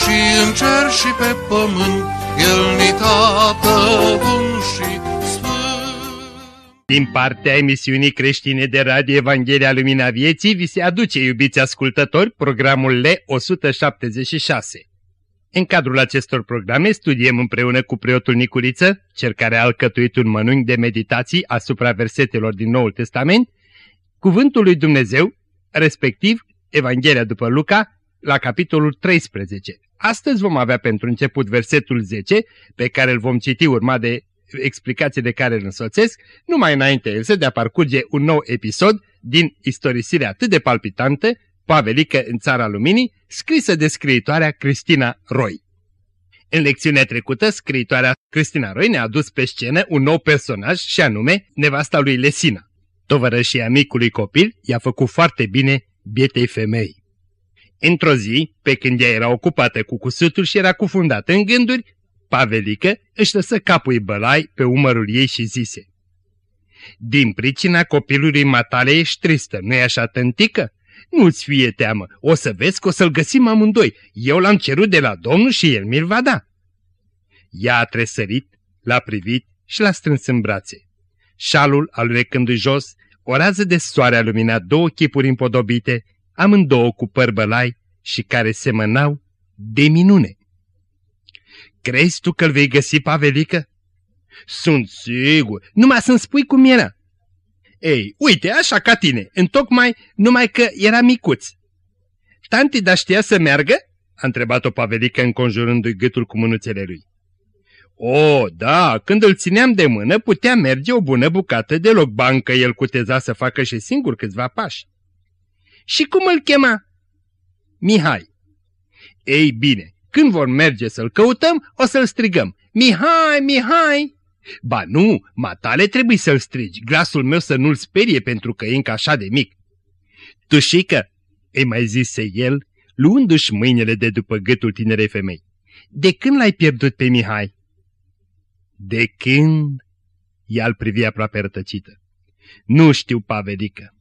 și în cer și pe pământ, El ni tată bun și din partea emisiunii creștine de Radio Evanghelia Lumina Vieții vi se aduce, iubiți ascultători, programul L176. În cadrul acestor programe studiem împreună cu preotul Nicuriță, cel care a alcătuit un mănânc de meditații asupra versetelor din Noul Testament, cuvântul lui Dumnezeu, respectiv Evanghelia după Luca, la capitolul 13. Astăzi vom avea pentru început versetul 10, pe care îl vom citi urma de explicații de care îl însoțesc, numai înainte însă de a parcurge un nou episod din istorisirea atât de palpitantă, Pavelică în Țara Luminii, scrisă de scriitoarea Cristina Roy. În lecțiunea trecută, scriitoarea Cristina Roy ne-a adus pe scenă un nou personaj și anume nevasta lui Lesina. Tovărășia micului copil i-a făcut foarte bine bietei femei. Într-o zi, pe când ea era ocupată cu cusutul și era cufundată în gânduri, Pavelică își lăsă capul bălai pe umărul ei și zise Din pricina copilului matale ești tristă, nu-i așa, tântică? Nu-ți fie teamă, o să vezi că o să-l găsim amândoi. Eu l-am cerut de la Domnul și el mi-l va da. Ea a tresărit, l-a privit și l-a strâns în brațe. Șalul, alunecându-i jos, o rază de soare a luminat două chipuri împodobite, amândouă cu păr bălai și care semănau de minune. Crezi tu că-l vei găsi, Pavelică? Sunt sigur, numai să-mi spui cum era. Ei, uite, așa ca tine, întocmai numai că era micuț. Tanti, dar știa să meargă? A întrebat-o Pavelică înconjurându-i gâtul cu mânuțele lui. O, da, când îl țineam de mână, putea merge o bună bucată de loc bancă el cuteza să facă și singur câțiva pași. Și cum îl chema? Mihai. Ei bine, când vor merge să-l căutăm, o să-l strigăm. Mihai, Mihai! Ba nu, matale trebuie să-l strigi, glasul meu să nu-l sperie pentru că e încă așa de mic. Tușică, îi mai zise el, luându-și mâinile de după gâtul tinerei femei. De când l-ai pierdut pe Mihai? De când? Ea îl privi aproape rătăcită. Nu știu, Pavelică.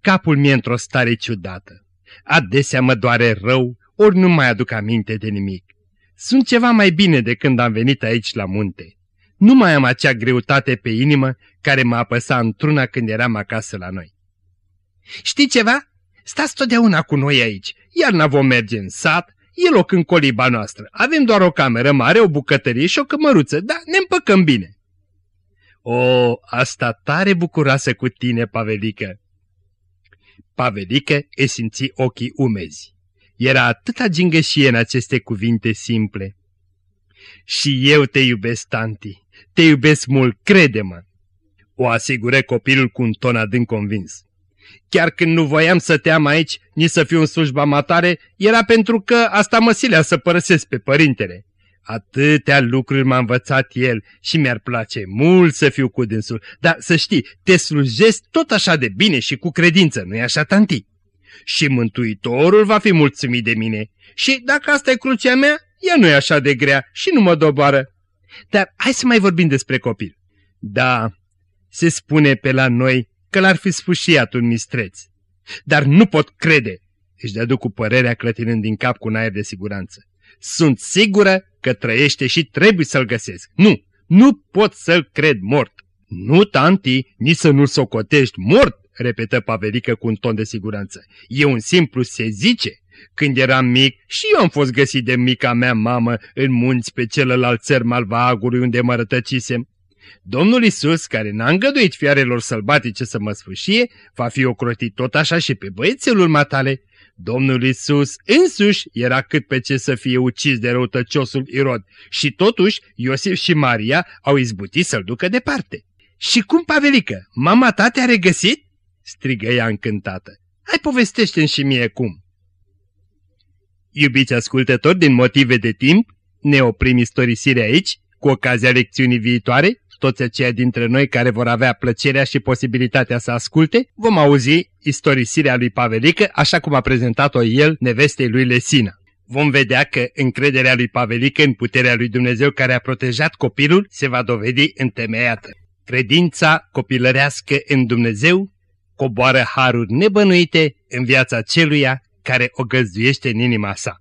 Capul mi-e într-o stare ciudată. Adesea mă doare rău, ori nu mai aduc aminte de nimic. Sunt ceva mai bine de când am venit aici la munte. Nu mai am acea greutate pe inimă care mă apăsa într-una când eram acasă la noi. Știi ceva? Stați totdeauna cu noi aici. Iarna vom merge în sat, e loc în coliba noastră. Avem doar o cameră mare, o bucătărie și o cămăruță, dar ne împăcăm bine. O, asta tare bucuroasă cu tine, Pavelică! Pavelică e simți ochii umezi. Era atâta gingășie în aceste cuvinte simple. Și eu te iubesc, tanti, te iubesc mult, crede-mă, o asigură copilul cu un ton adânc convins. Chiar când nu voiam să te am aici, nici să fiu în slujba matare, era pentru că asta mă silea să părăsesc pe părintele. Atâtea lucruri m-a învățat el și mi-ar place mult să fiu cu dânsul, dar să știi, te slujesc tot așa de bine și cu credință, nu-i așa, tanti? și Mântuitorul va fi mulțumit de mine. Și dacă asta e crucea mea, ea nu e așa de grea și nu mă doboară. Dar hai să mai vorbim despre copil. Da, se spune pe la noi că l-ar fi sfâșiat un mistreț. Dar nu pot crede, își dădu cu părerea clătinând din cap cu un aer de siguranță. Sunt sigură că trăiește și trebuie să-l găsesc. Nu, nu pot să-l cred mort. Nu, tanti, nici să nu-l socotești mort, repetă Pavelică cu un ton de siguranță. E un simplu se zice. Când eram mic și eu am fost găsit de mica mea mamă în munți pe celălalt țăr malvagului unde mă rătăcisem. Domnul Isus, care n-a îngăduit fiarelor sălbatice să mă sfâșie, va fi ocrotit tot așa și pe băiețelul matale. Domnul Isus însuși era cât pe ce să fie ucis de răutăciosul Irod și totuși Iosif și Maria au izbutit să-l ducă departe. Și cum, Pavelică, mama ta te-a regăsit? strigă ea încântată. Hai povestește-mi și mie cum. Iubiți ascultători, din motive de timp, ne oprim istorisirea aici, cu ocazia lecțiunii viitoare, toți aceia dintre noi care vor avea plăcerea și posibilitatea să asculte, vom auzi istorisirea lui Pavelică așa cum a prezentat-o el nevestei lui Lesina. Vom vedea că încrederea lui Pavelică în puterea lui Dumnezeu care a protejat copilul se va dovedi întemeiată. Credința copilărească în Dumnezeu coboară haruri nebănuite în viața celuia care o găzduiește în inima sa.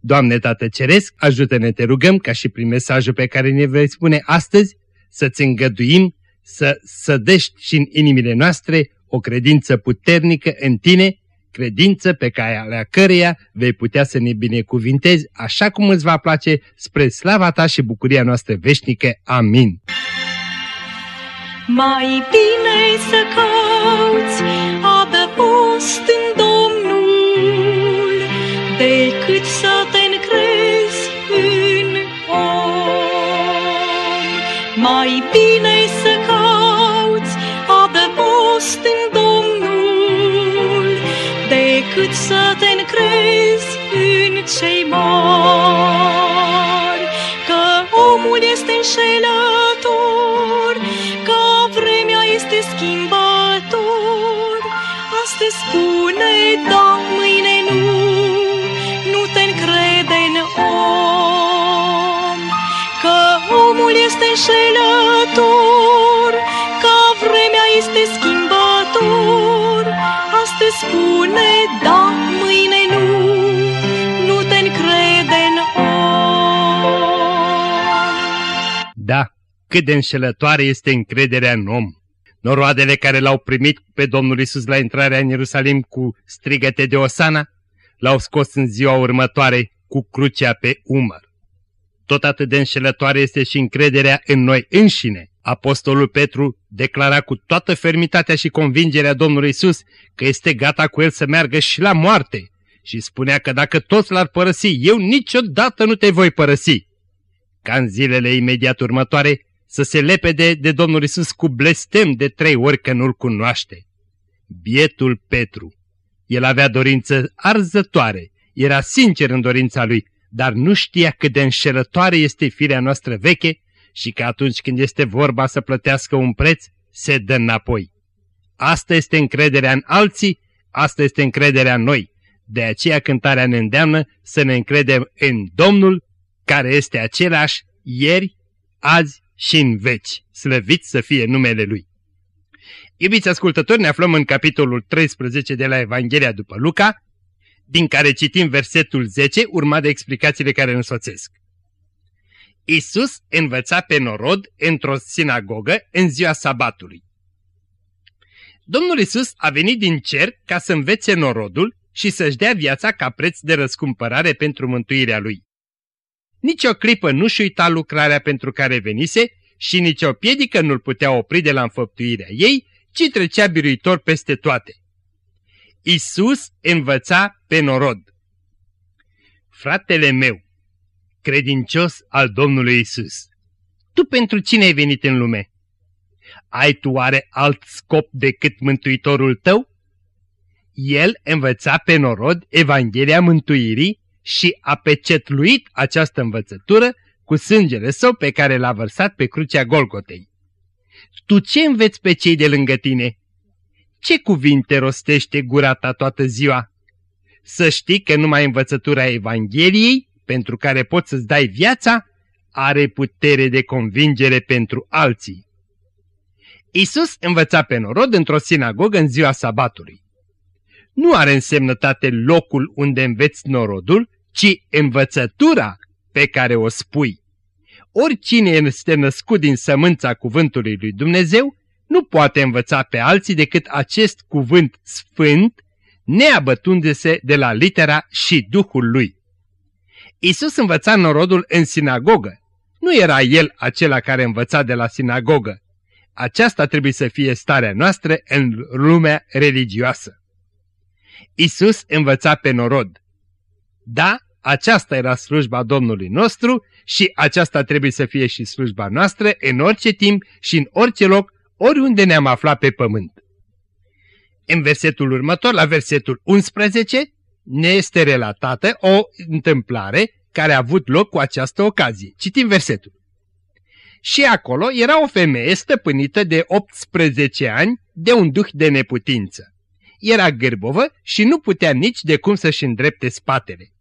Doamne Tată Ceresc, ajută-ne, te rugăm, ca și prin mesajul pe care ne vei spune astăzi, să-ți îngăduim să sădești și în inimile noastre o credință puternică în tine, credință pe care la căreia vei putea să ne binecuvintezi așa cum îți va place spre slava ta și bucuria noastră veșnică. Amin. Mai bine să cauți adăpost în Mai bine să cauți adăpost în Domnul decât să te încrezi în cei mari. Că omul este înșelător, că vremea este schimbător. Astăzi spune da, mâine nu, nu te încrede în om. Că omul este înșelător, că vremea este schimbător. Astăzi spune da, mâine nu, nu te încrede în om. Da, cât de înșelătoare este încrederea în om. Noroadele care l-au primit pe Domnul Isus la intrarea în Ierusalim cu strigăte de Osana, l-au scos în ziua următoare cu crucea pe umăr. Tot atât de înșelătoare este și încrederea în noi înșine. Apostolul Petru declara cu toată fermitatea și convingerea Domnului Isus că este gata cu el să meargă și la moarte și spunea că dacă toți l-ar părăsi, eu niciodată nu te voi părăsi. Ca în zilele imediat următoare să se lepede de Domnul Isus cu blestem de trei ori că nu-l cunoaște. Bietul Petru. El avea dorință arzătoare, era sincer în dorința lui, dar nu știa cât de înșelătoare este firea noastră veche și că atunci când este vorba să plătească un preț, se dă înapoi. Asta este încrederea în alții, asta este încrederea în noi. De aceea cântarea ne îndeamnă să ne încredem în Domnul, care este același ieri, azi și în veci. Slăvit să fie numele Lui. Iubiți ascultători, ne aflăm în capitolul 13 de la Evanghelia după Luca, din care citim versetul 10, urmat de explicațiile care însoțesc. Isus învăța pe norod într-o sinagogă în ziua sabatului. Domnul Isus a venit din cer ca să învețe norodul și să-și dea viața ca preț de răscumpărare pentru mântuirea lui. Nici o clipă nu-și uita lucrarea pentru care venise și nici o piedică nu-l putea opri de la înfăptuirea ei, ci trecea biruitor peste toate. Isus învăța pe norod. Fratele meu, credincios al Domnului Isus, tu pentru cine ai venit în lume? Ai tu oare alt scop decât mântuitorul tău? El învăța pe norod Evanghelia mântuirii și a pecetluit această învățătură cu sângele său pe care l-a vărsat pe crucea Golgotei. Tu ce înveți pe cei de lângă tine? Ce cuvinte rostește gura ta toată ziua? Să știi că numai învățătura Evangheliei, pentru care poți să-ți dai viața, are putere de convingere pentru alții. Isus învăța pe norod într-o sinagogă în ziua sabatului. Nu are însemnătate locul unde înveți norodul, ci învățătura pe care o spui. Oricine este născut din sămânța cuvântului lui Dumnezeu, nu poate învăța pe alții decât acest cuvânt sfânt, neabătundu-se de la litera și Duhul lui. Isus învăța norodul în sinagogă. Nu era el acela care învăța de la sinagogă. Aceasta trebuie să fie starea noastră în lumea religioasă. Isus învăța pe norod. Da, aceasta era slujba Domnului nostru și aceasta trebuie să fie și slujba noastră în orice timp și în orice loc, oriunde ne-am aflat pe pământ. În versetul următor, la versetul 11, ne este relatată o întâmplare care a avut loc cu această ocazie. Citim versetul. Și acolo era o femeie stăpânită de 18 ani de un duh de neputință. Era gârbovă și nu putea nici de cum să-și îndrepte spatele.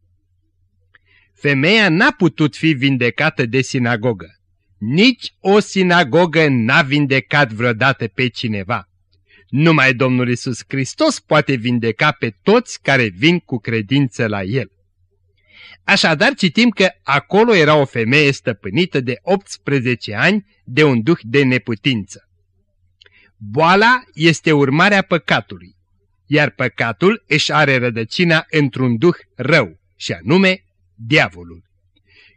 Femeia n-a putut fi vindecată de sinagogă. Nici o sinagogă n-a vindecat vreodată pe cineva. Numai Domnul Isus Hristos poate vindeca pe toți care vin cu credință la El. Așadar citim că acolo era o femeie stăpânită de 18 ani de un duh de neputință. Boala este urmarea păcatului, iar păcatul își are rădăcina într-un duh rău, și anume diavolul.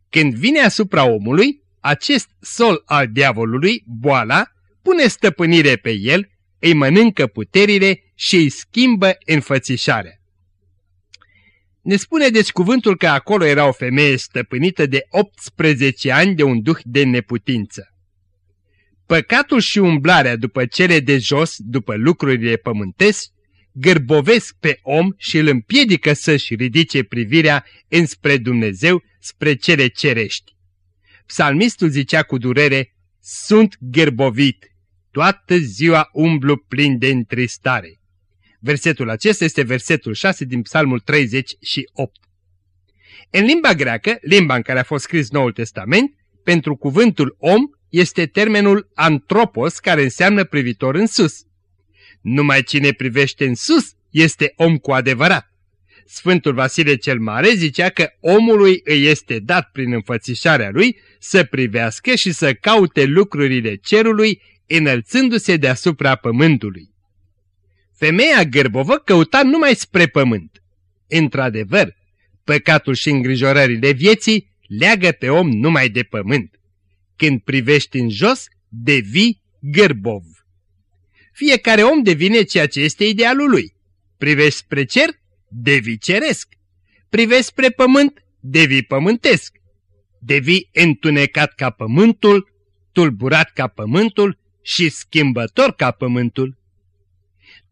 Când vine asupra omului, acest sol al diavolului, boala, pune stăpânire pe el, îi mănâncă puterile și îi schimbă înfățișarea. Ne spune deci cuvântul că acolo era o femeie stăpânită de 18 ani de un duh de neputință. Păcatul și umblarea după cele de jos, după lucrurile pământești, gârbovesc pe om și îl împiedică să-și ridice privirea înspre Dumnezeu, spre cele cerești. Psalmistul zicea cu durere, Sunt gârbovit, toată ziua umblu plin de întristare. Versetul acesta este versetul 6 din Psalmul 38. În limba greacă, limba în care a fost scris Noul Testament, pentru cuvântul om este termenul antropos, care înseamnă privitor în sus. Numai cine privește în sus este om cu adevărat. Sfântul Vasile cel Mare zicea că omului îi este dat prin înfățișarea lui să privească și să caute lucrurile cerului, înălțându-se deasupra pământului. Femeia gârbovă căuta numai spre pământ. Într-adevăr, păcatul și îngrijorările vieții leagă pe om numai de pământ. Când privești în jos, devii gârbov. Fiecare om devine ceea ce este idealul lui. Privești spre cer, devii ceresc. Privești spre pământ, devii pământesc. Devii întunecat ca pământul, tulburat ca pământul și schimbător ca pământul.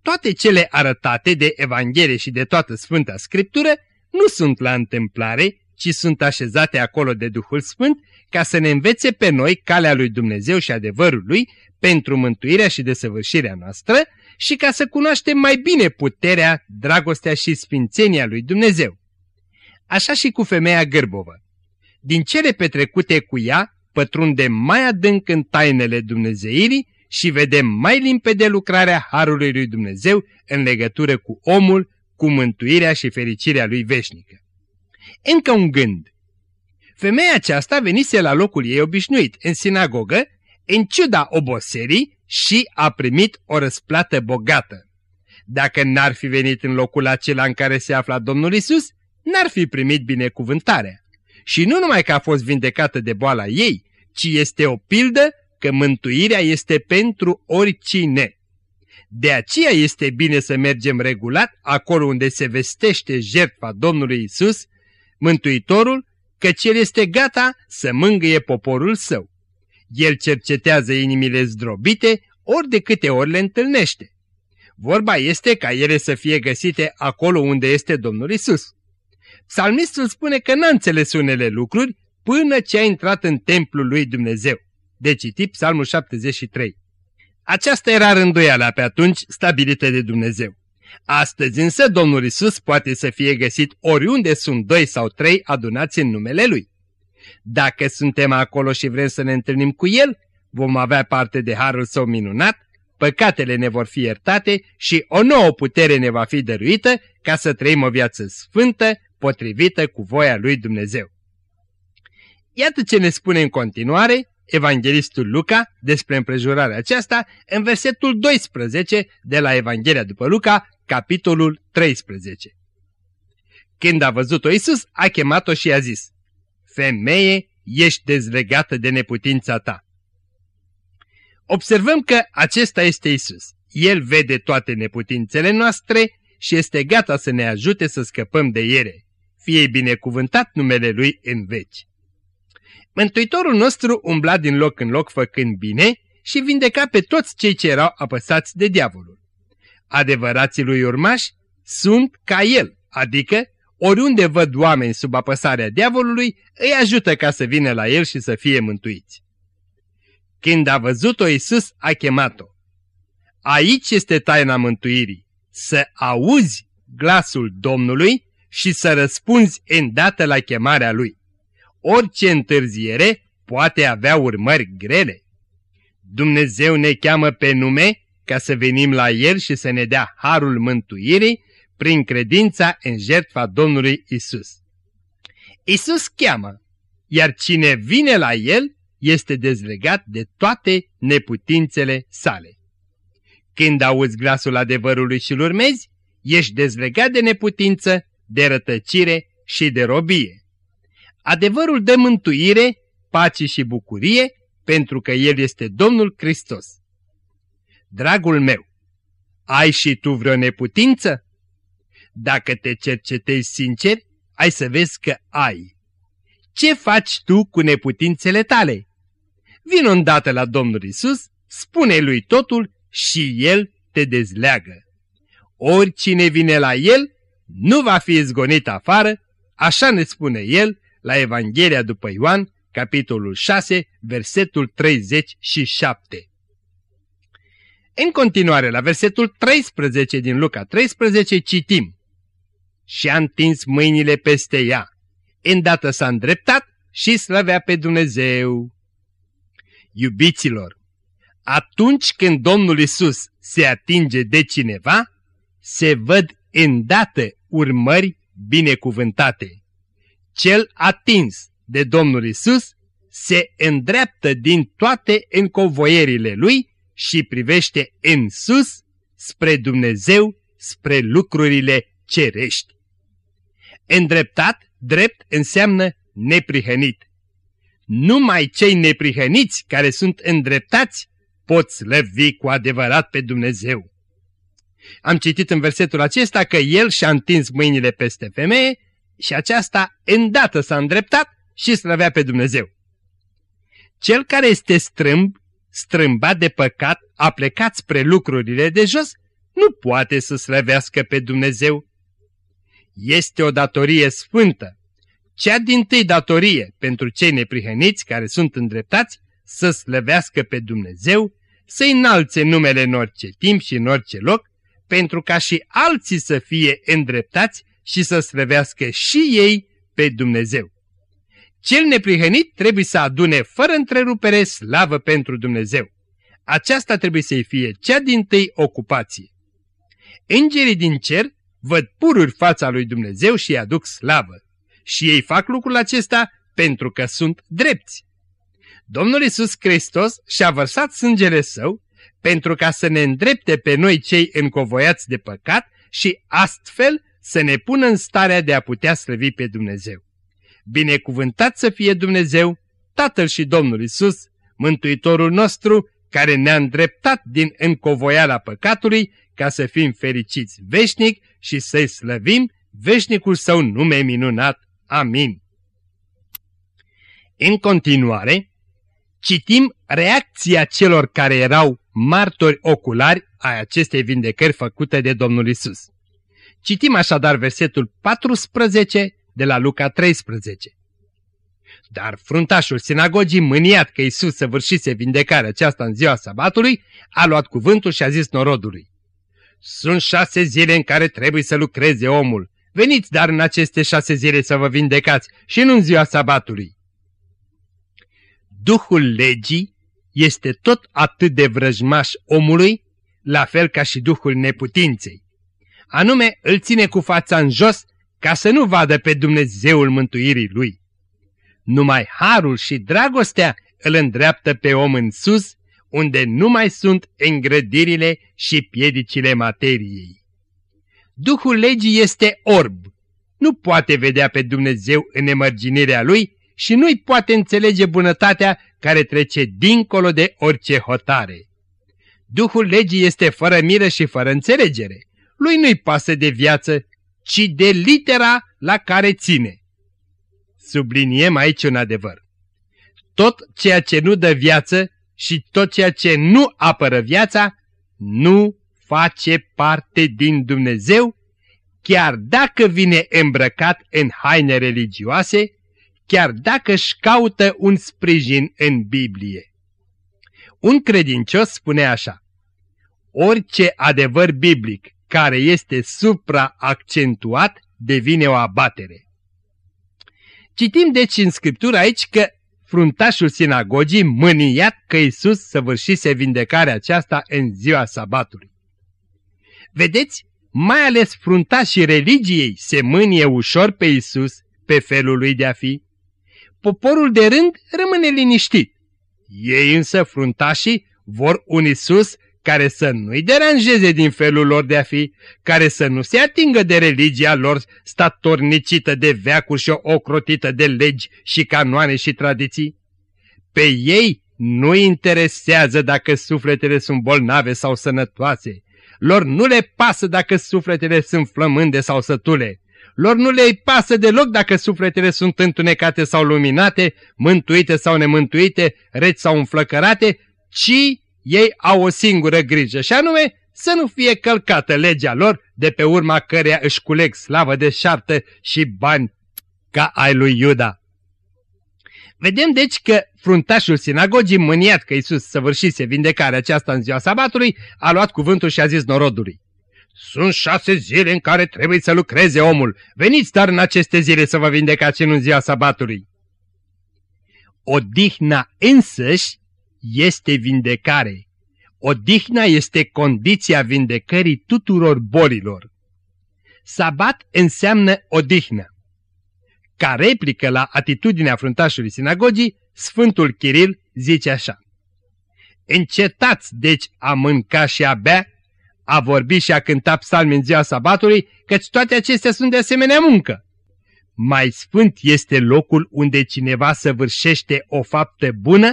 Toate cele arătate de Evanghelie și de toată Sfânta Scriptură nu sunt la întâmplare, ci sunt așezate acolo de Duhul Sfânt ca să ne învețe pe noi calea lui Dumnezeu și adevărul lui pentru mântuirea și desăvârșirea noastră și ca să cunoaștem mai bine puterea, dragostea și sfințenia lui Dumnezeu. Așa și cu femeia gârbovă. Din cele petrecute cu ea, pătrunde mai adânc în tainele Dumnezeirii și vedem mai limpede lucrarea Harului lui Dumnezeu în legătură cu omul, cu mântuirea și fericirea lui veșnică. Încă un gând. Femeia aceasta venise la locul ei obișnuit, în sinagogă, în ciuda oboserii și a primit o răsplată bogată. Dacă n-ar fi venit în locul acela în care se afla Domnul Isus, n-ar fi primit binecuvântarea. Și nu numai că a fost vindecată de boala ei, ci este o pildă că mântuirea este pentru oricine. De aceea este bine să mergem regulat acolo unde se vestește jertfa Domnului Isus, Mântuitorul, căci El este gata să mângâie poporul său. El cercetează inimile zdrobite ori de câte ori le întâlnește. Vorba este ca ele să fie găsite acolo unde este Domnul Isus. Psalmistul spune că n-a înțeles unele lucruri până ce a intrat în templul lui Dumnezeu de citit Psalmul 73. Aceasta era rânduiala pe atunci stabilită de Dumnezeu. Astăzi însă Domnul Isus poate să fie găsit oriunde sunt doi sau trei adunați în numele Lui. Dacă suntem acolo și vrem să ne întâlnim cu El, vom avea parte de harul său minunat, păcatele ne vor fi iertate și o nouă putere ne va fi dăruită ca să trăim o viață sfântă, potrivită cu voia lui Dumnezeu. Iată ce ne spune în continuare evanghelistul Luca despre împrejurarea aceasta în versetul 12 de la Evanghelia după Luca, capitolul 13. Când a văzut-o Iisus, a chemat-o și a zis, Femeie, ești dezlegată de neputința ta. Observăm că acesta este Isus. El vede toate neputințele noastre și este gata să ne ajute să scăpăm de ele. Fie binecuvântat numele Lui în veci. Mântuitorul nostru umbla din loc în loc făcând bine și vindeca pe toți cei ce erau apăsați de diavolul. Adevărații lui urmași sunt ca el, adică oriunde văd oameni sub apăsarea diavolului, îi ajută ca să vină la el și să fie mântuiți. Când a văzut-o, Iisus a chemat-o. Aici este taina mântuirii, să auzi glasul Domnului și să răspunzi îndată la chemarea Lui. Orice întârziere poate avea urmări grele. Dumnezeu ne cheamă pe nume ca să venim la El și să ne dea harul mântuirii prin credința în jertfa Domnului Isus. Isus cheamă, iar cine vine la El este dezlegat de toate neputințele sale. Când auzi glasul adevărului și-l urmezi, ești dezlegat de neputință, de rătăcire și de robie. Adevărul dă mântuire, pace și bucurie, pentru că El este Domnul Hristos. Dragul meu, ai și tu vreo neputință? Dacă te cercetezi sincer, ai să vezi că ai. Ce faci tu cu neputințele tale? Vino îndată la Domnul Isus, spune lui totul și El te dezleagă. Oricine vine la El nu va fi izgonit afară, așa ne spune El la Evanghelia după Ioan, capitolul 6, versetul 37. În continuare, la versetul 13 din Luca 13 citim și a întins mâinile peste ea. Îndată s-a îndreptat și slăvea pe Dumnezeu. Iubiților, atunci când Domnul Isus se atinge de cineva, se văd îndată urmări binecuvântate. Cel atins de Domnul Isus se îndreaptă din toate încovoierile lui și privește în sus spre Dumnezeu, spre lucrurile cerești. Îndreptat, drept, înseamnă neprihănit. Numai cei neprihăniți care sunt îndreptați pot slăvi cu adevărat pe Dumnezeu. Am citit în versetul acesta că el și-a întins mâinile peste femeie și aceasta îndată s-a îndreptat și slăvea pe Dumnezeu. Cel care este strâmb, strâmbat de păcat, a plecat spre lucrurile de jos, nu poate să slăvească pe Dumnezeu. Este o datorie sfântă. Cea din tâi datorie pentru cei neprihăniți care sunt îndreptați să slăvească pe Dumnezeu, să înalțe numele în orice timp și în orice loc, pentru ca și alții să fie îndreptați și să slăvească și ei pe Dumnezeu. Cel neprihănit trebuie să adune fără întrerupere slavă pentru Dumnezeu. Aceasta trebuie să-i fie cea din tâi ocupație. Îngerii din cer văd pururi fața lui Dumnezeu și îi aduc slavă. Și ei fac lucrul acesta pentru că sunt drepți. Domnul Isus Hristos și-a vărsat sângele său pentru ca să ne îndrepte pe noi cei încovoiați de păcat și astfel să ne pună în starea de a putea slăvi pe Dumnezeu. Binecuvântat să fie Dumnezeu, Tatăl și Domnul Isus, Mântuitorul nostru, care ne-a îndreptat din încovoiala păcatului ca să fim fericiți veșnic și să-i slăvim veșnicul său nume minunat. Amin. În continuare, citim reacția celor care erau martori oculari ai acestei vindecări făcute de Domnul Isus. Citim așadar versetul 14 de la Luca 13. Dar fruntașul sinagogii, mâniat că Isus săvârșise vindecarea aceasta în ziua sabatului, a luat cuvântul și a zis norodului. Sunt șase zile în care trebuie să lucreze omul. Veniți dar în aceste șase zile să vă vindecați și nu în ziua sabatului. Duhul legii este tot atât de vrăjmaș omului, la fel ca și Duhul neputinței. Anume, îl ține cu fața în jos ca să nu vadă pe Dumnezeul mântuirii lui. Numai harul și dragostea îl îndreaptă pe om în sus, unde nu mai sunt îngrădirile și piedicile materiei. Duhul legii este orb, nu poate vedea pe Dumnezeu în emărginirea lui și nu-i poate înțelege bunătatea care trece dincolo de orice hotare. Duhul legii este fără miră și fără înțelegere. Lui nu-i pasă de viață, ci de litera la care ține. Subliniem aici un adevăr. Tot ceea ce nu dă viață și tot ceea ce nu apără viața, nu face parte din Dumnezeu, chiar dacă vine îmbrăcat în haine religioase, chiar dacă își caută un sprijin în Biblie. Un credincios spune așa, orice adevăr biblic care este supraaccentuat devine o abatere. Citim deci în Scriptură aici că fruntașul sinagogii mâniat că Iisus săvârșise vindecarea aceasta în ziua sabatului. Vedeți, mai ales fruntașii religiei se mânie ușor pe Iisus, pe felul lui de a fi. Poporul de rând rămâne liniștit. Ei însă, fruntașii, vor un Iisus care să nu-i deranjeze din felul lor de a fi, care să nu se atingă de religia lor statornicită de veacuri și ocrotită de legi și canoane și tradiții. Pe ei nu interesează dacă sufletele sunt bolnave sau sănătoase, lor nu le pasă dacă sufletele sunt flămânde sau sătule, lor nu le pasă deloc dacă sufletele sunt întunecate sau luminate, mântuite sau nemântuite, reți sau înflăcărate, ci ei au o singură grijă și anume să nu fie călcată legea lor de pe urma căreia își culeg slavă de șartă și bani ca ai lui Iuda. Vedem deci că fruntașul sinagogii, mâniat că Iisus săvârșise vindecarea aceasta în ziua sabatului, a luat cuvântul și a zis norodului. Sunt șase zile în care trebuie să lucreze omul. Veniți dar în aceste zile să vă vindecați în ziua sabatului. Odihna însăși este vindecare. Odihna este condiția vindecării tuturor bolilor. Sabat înseamnă odihnă. Ca replică la atitudinea fruntașului sinagogii, Sfântul Chiril zice așa. Încetați deci a mânca și a bea, a vorbi și a cânta psalmi în ziua sabatului, căci toate acestea sunt de asemenea muncă. Mai sfânt este locul unde cineva săvârșește o faptă bună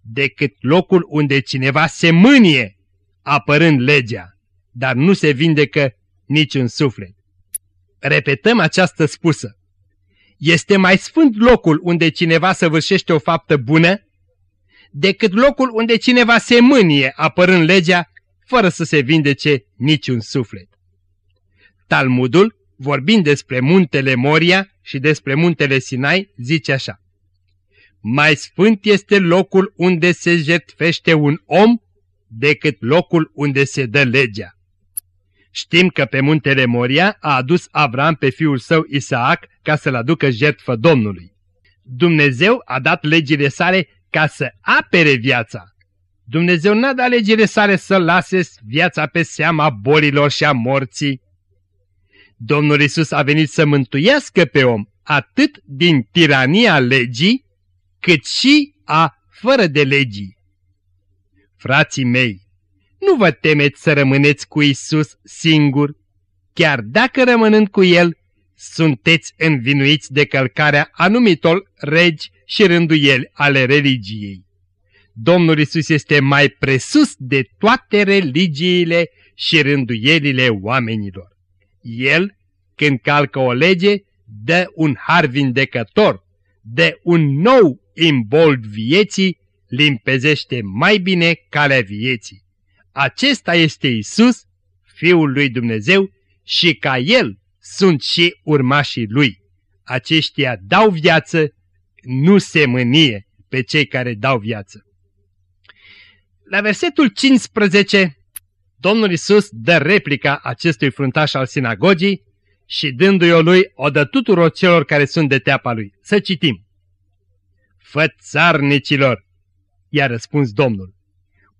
decât locul unde cineva se mânie apărând legea, dar nu se vindecă niciun suflet. Repetăm această spusă. Este mai sfânt locul unde cineva săvârșește o faptă bună decât locul unde cineva se mânie apărând legea fără să se vindece niciun suflet. Talmudul, vorbind despre muntele Moria și despre muntele Sinai, zice așa. Mai sfânt este locul unde se jertfește un om decât locul unde se dă legea. Știm că pe muntele Moria a adus Avram pe fiul său Isaac ca să-l aducă jertfă Domnului. Dumnezeu a dat legile sale ca să apere viața. Dumnezeu n-a dat legile sale să lase viața pe seama bolilor și a morții. Domnul Isus a venit să mântuiască pe om atât din tirania legii, cât și a fără de legii. Frații mei, nu vă temeți să rămâneți cu Isus singur, chiar dacă rămânând cu El, sunteți învinuiți de călcarea anumitor regi și rânduieli ale religiei. Domnul Isus este mai presus de toate religiile și rânduielile oamenilor. El, când calcă o lege, dă un har vindecător, dă un nou imbold vieții, limpezește mai bine calea vieții. Acesta este Isus, Fiul lui Dumnezeu, și ca El sunt și urmașii Lui. Aceștia dau viață, nu se mânie pe cei care dau viață. La versetul 15, Domnul Isus dă replica acestui fruntaș al sinagogii și dându-i-o lui, o dă tuturor celor care sunt de teapa lui. Să citim. Fățarnicilor, i-a răspuns Domnul.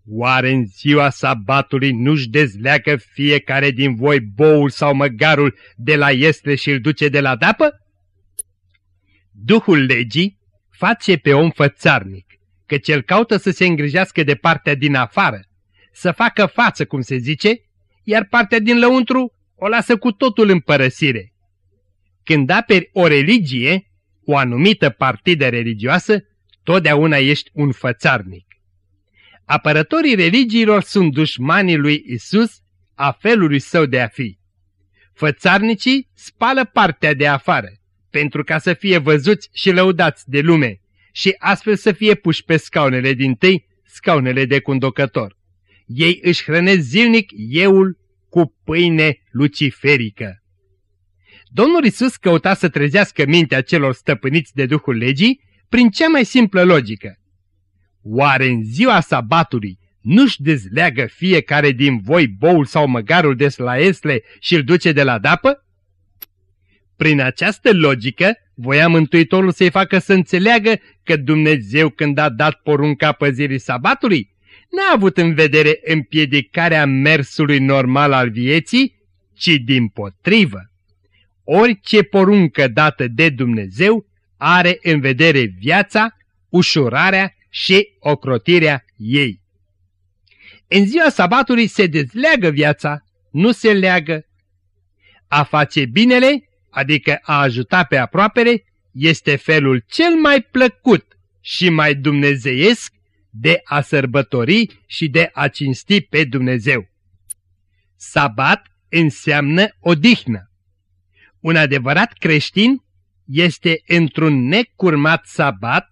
Oare în ziua sabatului nu-și dezleagă fiecare din voi boul sau măgarul de la iesle și îl duce de la dapă? Duhul legii face pe om fățarnic, că cel caută să se îngrijească de partea din afară, să facă față, cum se zice, iar partea din lăuntru o lasă cu totul în părăsire. Când aperi o religie, o anumită partidă religioasă, totdeauna ești un fățarnic. Apărătorii religiilor sunt dușmanii lui Isus, a felului său de a fi. Fățarnicii spală partea de afară, pentru ca să fie văzuți și lăudați de lume și astfel să fie puși pe scaunele din tâi, scaunele de conducător. Ei își hrănesc zilnic euul cu pâine luciferică. Domnul Isus căuta să trezească mintea celor stăpâniți de Duhul Legii prin cea mai simplă logică. Oare în ziua sabatului nu-și dezleagă fiecare din voi boul sau măgarul de slaesle și îl duce de la dapă? Prin această logică, voia Mântuitorul să-i facă să înțeleagă că Dumnezeu când a dat porunca păzirii sabatului, n-a avut în vedere împiedicarea mersului normal al vieții, ci din potrivă. Orice poruncă dată de Dumnezeu are în vedere viața, ușurarea și ocrotirea ei. În ziua sabatului se dezleagă viața, nu se leagă. A face binele, adică a ajuta pe aproapele, este felul cel mai plăcut și mai dumnezeiesc de a sărbători și de a cinsti pe Dumnezeu. Sabat înseamnă odihnă. Un adevărat creștin este într-un necurmat sabat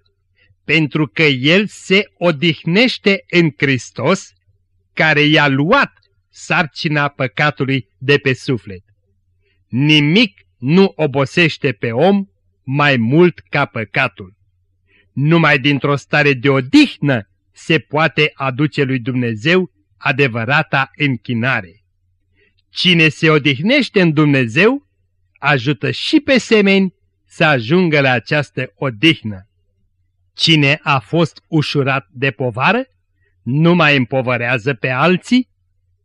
pentru că el se odihnește în Hristos care i-a luat sarcina păcatului de pe suflet. Nimic nu obosește pe om mai mult ca păcatul. Numai dintr-o stare de odihnă se poate aduce lui Dumnezeu adevărata închinare. Cine se odihnește în Dumnezeu, ajută și pe semeni să ajungă la această odihnă. Cine a fost ușurat de povară, nu mai împovărează pe alții,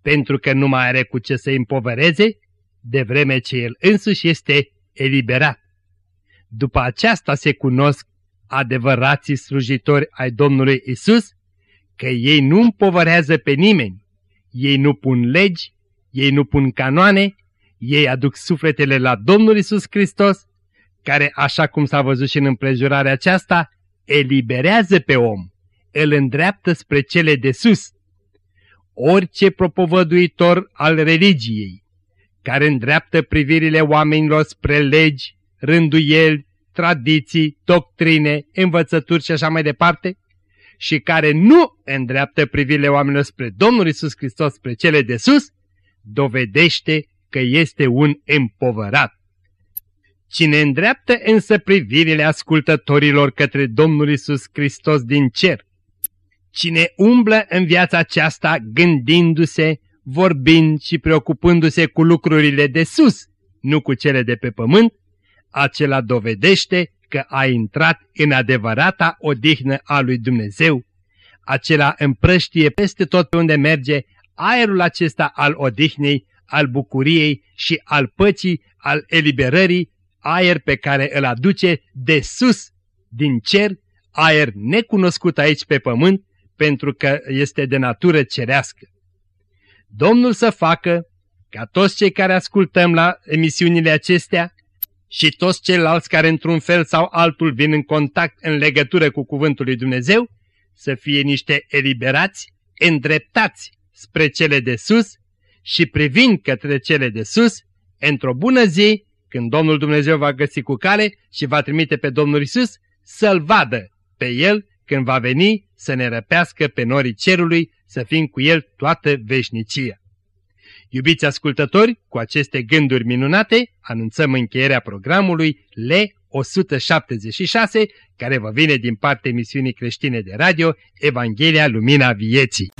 pentru că nu mai are cu ce să împovăreze, de vreme ce el însuși este eliberat. După aceasta se cunosc adevărații slujitori ai Domnului Isus, că ei nu împovărează pe nimeni, ei nu pun legi, ei nu pun canoane, ei aduc sufletele la Domnul Isus Hristos, care, așa cum s-a văzut și în împrejurarea aceasta, eliberează pe om îl îndreaptă spre cele de sus. Orice propovăduitor al religiei, care îndreaptă privirile oamenilor spre legi, rânduieli, tradiții, doctrine, învățături și așa mai departe, și care nu îndreaptă privirile oamenilor spre Domnul Isus Hristos, spre cele de sus, dovedește că este un împovărat. Cine îndreaptă însă privirile ascultătorilor către Domnul Isus Hristos din cer, Cine umblă în viața aceasta gândindu-se, vorbind și preocupându-se cu lucrurile de sus, nu cu cele de pe pământ, acela dovedește că a intrat în adevărata odihnă a lui Dumnezeu. Acela împrăștie peste tot pe unde merge aerul acesta al odihnei, al bucuriei și al păcii, al eliberării, aer pe care îl aduce de sus, din cer, aer necunoscut aici pe pământ, pentru că este de natură cerească. Domnul să facă ca toți cei care ascultăm la emisiunile acestea și toți ceilalți care într-un fel sau altul vin în contact în legătură cu Cuvântul lui Dumnezeu, să fie niște eliberați, îndreptați spre cele de sus și privind către cele de sus, într-o bună zi, când Domnul Dumnezeu va găsi cu cale și va trimite pe Domnul Isus, să-L vadă pe El când va veni să ne răpească pe norii cerului, să fim cu El toată veșnicia. Iubiți ascultători, cu aceste gânduri minunate, anunțăm încheierea programului L176, care vă vine din partea emisiunii creștine de radio Evanghelia Lumina Vieții.